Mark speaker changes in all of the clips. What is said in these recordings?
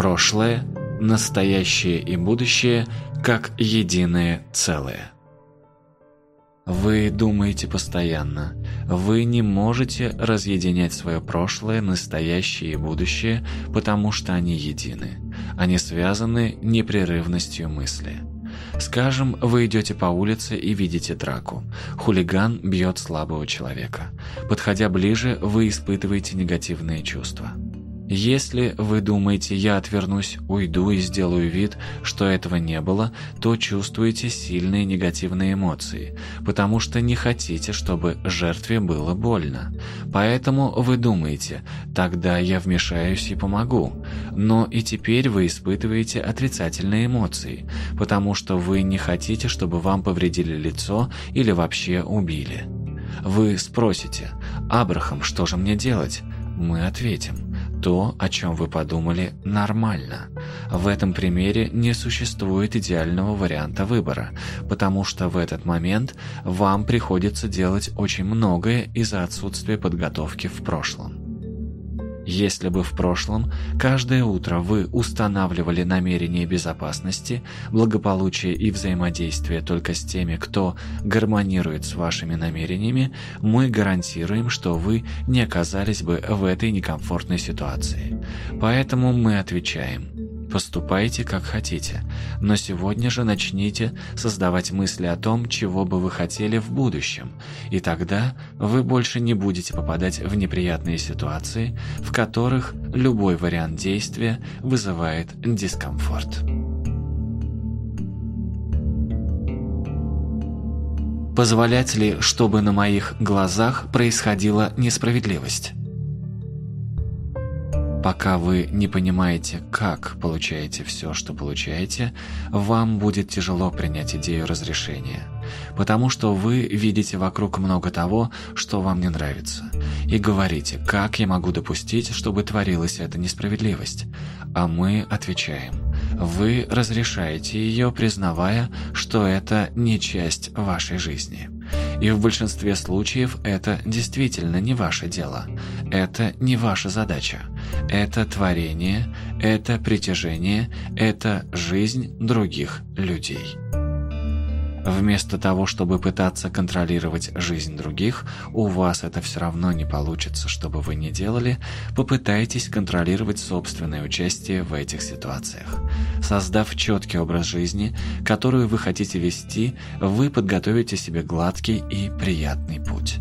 Speaker 1: прошлое, настоящее и будущее как единое целое. Вы думаете постоянно. Вы не можете разъединять свое прошлое, настоящее и будущее, потому что они едины. Они связаны непрерывностью мысли. Скажем, вы идете по улице и видите драку. Хулиган бьет слабого человека. Подходя ближе, вы испытываете негативные чувства. Если вы думаете «я отвернусь, уйду и сделаю вид, что этого не было», то чувствуете сильные негативные эмоции, потому что не хотите, чтобы жертве было больно. Поэтому вы думаете «тогда я вмешаюсь и помогу». Но и теперь вы испытываете отрицательные эмоции, потому что вы не хотите, чтобы вам повредили лицо или вообще убили. Вы спросите «Абрахам, что же мне делать?» Мы ответим – то, о чем вы подумали, нормально. В этом примере не существует идеального варианта выбора, потому что в этот момент вам приходится делать очень многое из-за отсутствия подготовки в прошлом. Если бы в прошлом каждое утро вы устанавливали намерение безопасности, благополучия и взаимодействия только с теми, кто гармонирует с вашими намерениями, мы гарантируем, что вы не оказались бы в этой некомфортной ситуации. Поэтому мы отвечаем – Поступайте как хотите, но сегодня же начните создавать мысли о том, чего бы вы хотели в будущем, и тогда вы больше не будете попадать в неприятные ситуации, в которых любой вариант действия вызывает дискомфорт. Позволять ли, чтобы на моих глазах происходила несправедливость? Пока вы не понимаете, как получаете все, что получаете, вам будет тяжело принять идею разрешения. Потому что вы видите вокруг много того, что вам не нравится. И говорите, как я могу допустить, чтобы творилась эта несправедливость? А мы отвечаем, вы разрешаете ее, признавая, что это не часть вашей жизни. И в большинстве случаев это действительно не ваше дело. Это не ваша задача. Это творение, это притяжение, это жизнь других людей. Вместо того, чтобы пытаться контролировать жизнь других, у вас это все равно не получится, что бы вы ни делали, попытайтесь контролировать собственное участие в этих ситуациях. Создав четкий образ жизни, которую вы хотите вести, вы подготовите себе гладкий и приятный путь.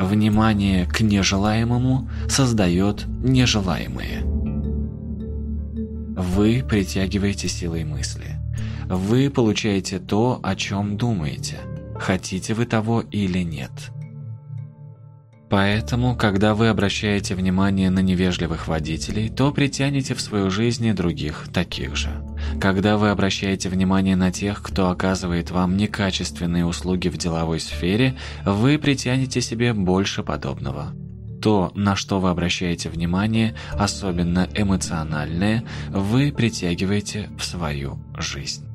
Speaker 1: Внимание к нежелаемому создает нежелаемое. Вы притягиваете силой мысли. Вы получаете то, о чем думаете. Хотите вы того или нет. Поэтому, когда вы обращаете внимание на невежливых водителей, то притянете в свою жизнь других таких же. Когда вы обращаете внимание на тех, кто оказывает вам некачественные услуги в деловой сфере, вы притянете себе больше подобного. То, на что вы обращаете внимание, особенно эмоциональное, вы притягиваете в свою жизнь.